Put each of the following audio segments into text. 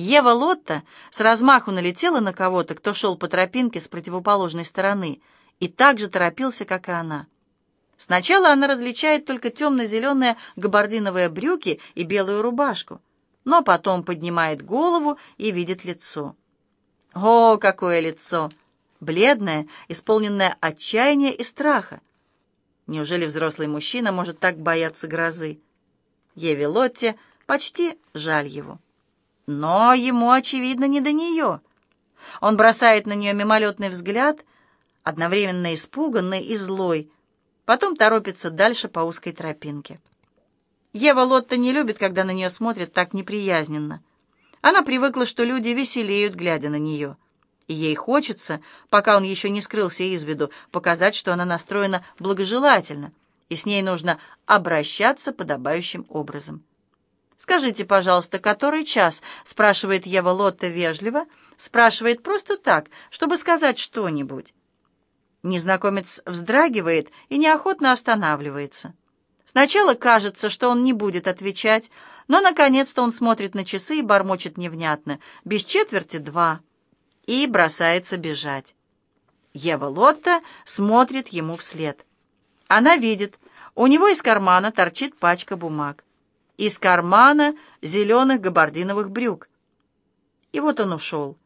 Ева Лотта с размаху налетела на кого-то, кто шел по тропинке с противоположной стороны, и так же торопился, как и она. Сначала она различает только темно-зеленые габардиновые брюки и белую рубашку, но потом поднимает голову и видит лицо. О, какое лицо! Бледное, исполненное отчаяния и страха. Неужели взрослый мужчина может так бояться грозы? Еве Лотте почти жаль его. Но ему, очевидно, не до нее. Он бросает на нее мимолетный взгляд, одновременно испуганный и злой, потом торопится дальше по узкой тропинке. Ева Лотта не любит, когда на нее смотрят так неприязненно. Она привыкла, что люди веселеют, глядя на нее. И ей хочется, пока он еще не скрылся из виду, показать, что она настроена благожелательно, и с ней нужно обращаться подобающим образом. «Скажите, пожалуйста, который час?» — спрашивает Ева Лотта вежливо, спрашивает просто так, чтобы сказать что-нибудь. Незнакомец вздрагивает и неохотно останавливается. Сначала кажется, что он не будет отвечать, но наконец-то он смотрит на часы и бормочет невнятно, без четверти два, и бросается бежать. Ева Лотта смотрит ему вслед. Она видит, у него из кармана торчит пачка бумаг из кармана зеленых габардиновых брюк. И вот он ушел.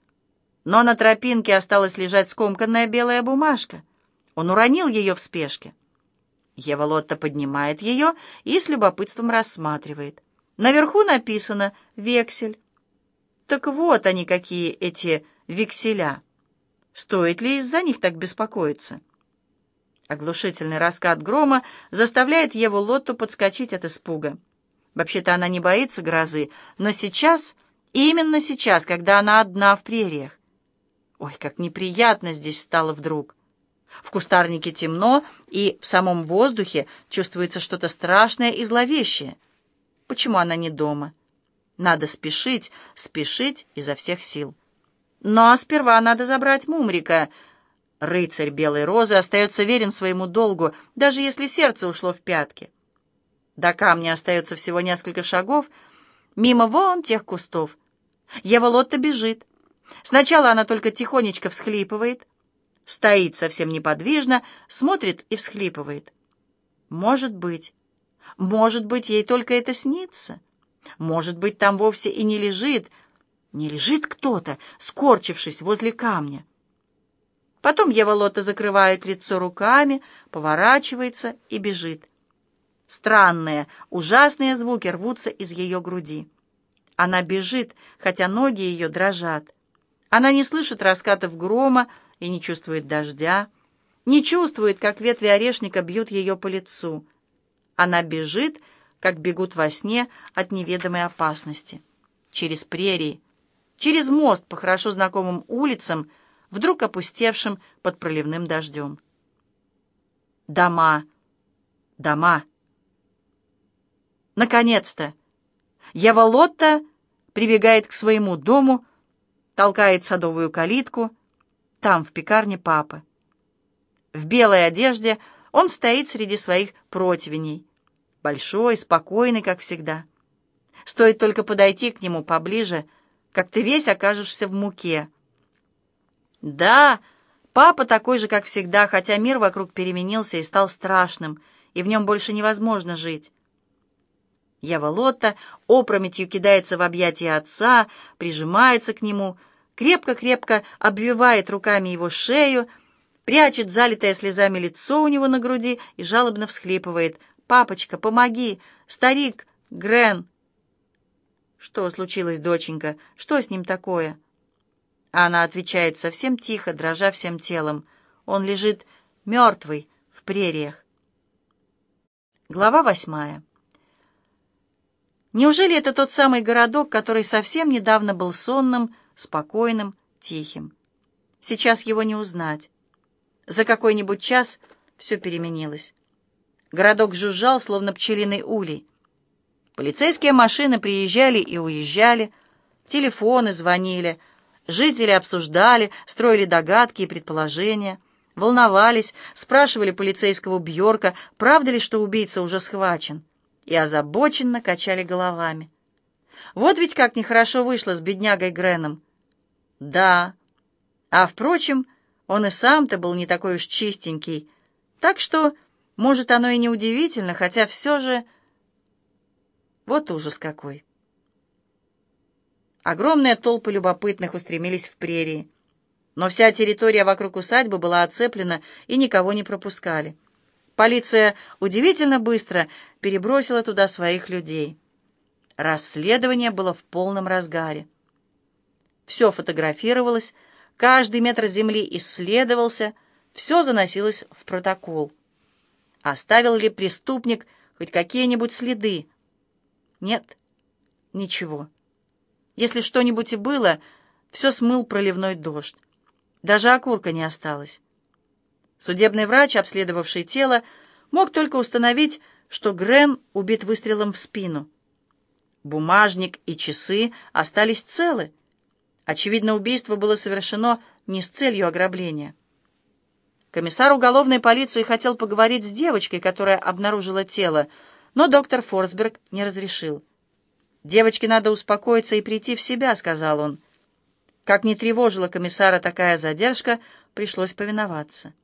Но на тропинке осталась лежать скомканная белая бумажка. Он уронил ее в спешке. Ева Лотта поднимает ее и с любопытством рассматривает. Наверху написано «Вексель». Так вот они какие эти векселя. Стоит ли из-за них так беспокоиться? Оглушительный раскат грома заставляет Еву Лотту подскочить от испуга. Вообще-то она не боится грозы, но сейчас, именно сейчас, когда она одна в прериях. Ой, как неприятно здесь стало вдруг. В кустарнике темно, и в самом воздухе чувствуется что-то страшное и зловещее. Почему она не дома? Надо спешить, спешить изо всех сил. Но сперва надо забрать Мумрика. Рыцарь Белой Розы остается верен своему долгу, даже если сердце ушло в пятки. До камня остается всего несколько шагов, мимо вон тех кустов. Ева Лотта бежит. Сначала она только тихонечко всхлипывает, стоит совсем неподвижно, смотрит и всхлипывает. Может быть, может быть, ей только это снится. Может быть, там вовсе и не лежит, не лежит кто-то, скорчившись возле камня. Потом Ева Лотта закрывает лицо руками, поворачивается и бежит. Странные, ужасные звуки рвутся из ее груди. Она бежит, хотя ноги ее дрожат. Она не слышит раскатов грома и не чувствует дождя, не чувствует, как ветви орешника бьют ее по лицу. Она бежит, как бегут во сне от неведомой опасности. Через прерии, через мост по хорошо знакомым улицам, вдруг опустевшим под проливным дождем. Дома, дома. Наконец-то! Ева Лотта прибегает к своему дому, толкает садовую калитку. Там, в пекарне, папа. В белой одежде он стоит среди своих противней. Большой, спокойный, как всегда. Стоит только подойти к нему поближе, как ты весь окажешься в муке. Да, папа такой же, как всегда, хотя мир вокруг переменился и стал страшным, и в нем больше невозможно жить. Ева Лотта опрометью кидается в объятия отца, прижимается к нему, крепко-крепко обвивает руками его шею, прячет залитое слезами лицо у него на груди и жалобно всхлипывает. «Папочка, помоги! Старик! Грен!» «Что случилось, доченька? Что с ним такое?» Она отвечает совсем тихо, дрожа всем телом. Он лежит мертвый в прериях. Глава восьмая. Неужели это тот самый городок, который совсем недавно был сонным, спокойным, тихим? Сейчас его не узнать. За какой-нибудь час все переменилось. Городок жужжал, словно пчелиный улей. Полицейские машины приезжали и уезжали, телефоны звонили, жители обсуждали, строили догадки и предположения, волновались, спрашивали полицейского Бьорка, правда ли, что убийца уже схвачен и озабоченно качали головами. Вот ведь как нехорошо вышло с беднягой Греном. Да. А, впрочем, он и сам-то был не такой уж чистенький. Так что, может, оно и не удивительно, хотя все же... Вот ужас какой. Огромные толпы любопытных устремились в прерии. Но вся территория вокруг усадьбы была оцеплена, и никого не пропускали. Полиция удивительно быстро перебросила туда своих людей. Расследование было в полном разгаре. Все фотографировалось, каждый метр земли исследовался, все заносилось в протокол. Оставил ли преступник хоть какие-нибудь следы? Нет, ничего. Если что-нибудь и было, все смыл проливной дождь. Даже окурка не осталось. Судебный врач, обследовавший тело, мог только установить, что Грен убит выстрелом в спину. Бумажник и часы остались целы. Очевидно, убийство было совершено не с целью ограбления. Комиссар уголовной полиции хотел поговорить с девочкой, которая обнаружила тело, но доктор Форсберг не разрешил. «Девочке надо успокоиться и прийти в себя», — сказал он. Как не тревожила комиссара такая задержка, пришлось повиноваться.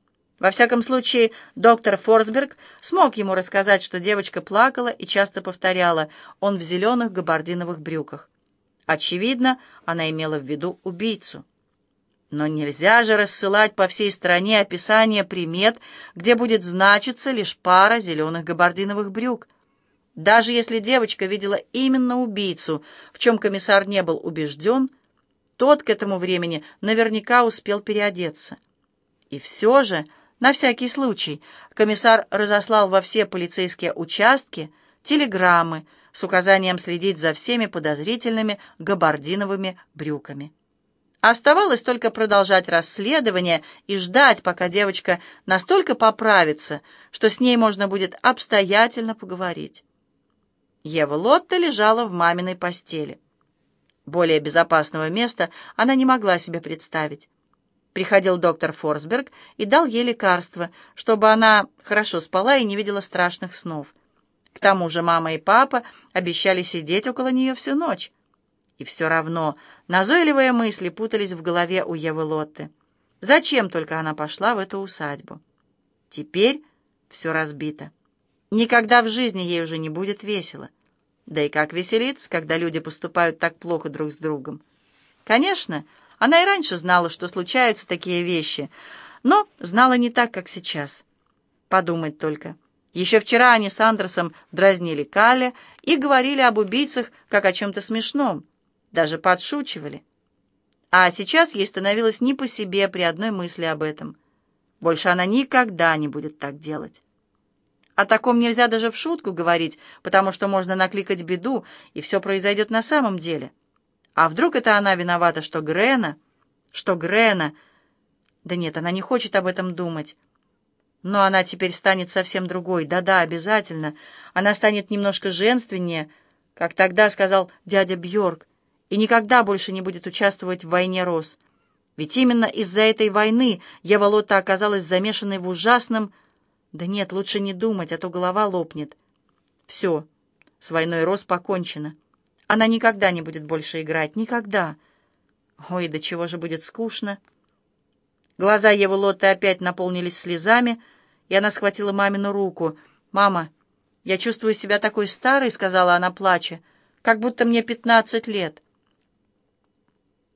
Во всяком случае, доктор Форсберг смог ему рассказать, что девочка плакала и часто повторяла «он в зеленых габардиновых брюках». Очевидно, она имела в виду убийцу. Но нельзя же рассылать по всей стране описание примет, где будет значиться лишь пара зеленых габардиновых брюк. Даже если девочка видела именно убийцу, в чем комиссар не был убежден, тот к этому времени наверняка успел переодеться. И все же на всякий случай комиссар разослал во все полицейские участки телеграммы с указанием следить за всеми подозрительными габардиновыми брюками. Оставалось только продолжать расследование и ждать, пока девочка настолько поправится, что с ней можно будет обстоятельно поговорить. Ева Лотта лежала в маминой постели. Более безопасного места она не могла себе представить. Приходил доктор Форсберг и дал ей лекарство, чтобы она хорошо спала и не видела страшных снов. К тому же мама и папа обещали сидеть около нее всю ночь. И все равно назойливые мысли путались в голове у Евы Лотты. Зачем только она пошла в эту усадьбу? Теперь все разбито. Никогда в жизни ей уже не будет весело. Да и как веселиться, когда люди поступают так плохо друг с другом? Конечно, она и раньше знала, что случаются такие вещи, но знала не так, как сейчас. Подумать только. Еще вчера они с Андерсом дразнили Калли и говорили об убийцах как о чем-то смешном, даже подшучивали. А сейчас ей становилось не по себе при одной мысли об этом. Больше она никогда не будет так делать. О таком нельзя даже в шутку говорить, потому что можно накликать беду, и все произойдет на самом деле. А вдруг это она виновата, что Грена... Что Грена... Да нет, она не хочет об этом думать. Но она теперь станет совсем другой. Да-да, обязательно. Она станет немножко женственнее, как тогда сказал дядя Бьорк, и никогда больше не будет участвовать в войне роз. Ведь именно из-за этой войны Ева Лотта оказалась замешанной в ужасном... Да нет, лучше не думать, а то голова лопнет. Все, с войной роз покончено. Она никогда не будет больше играть, никогда. Ой, до чего же будет скучно. Глаза Евы Лотты опять наполнились слезами, и она схватила мамину руку. «Мама, я чувствую себя такой старой», — сказала она, плача, — «как будто мне пятнадцать лет».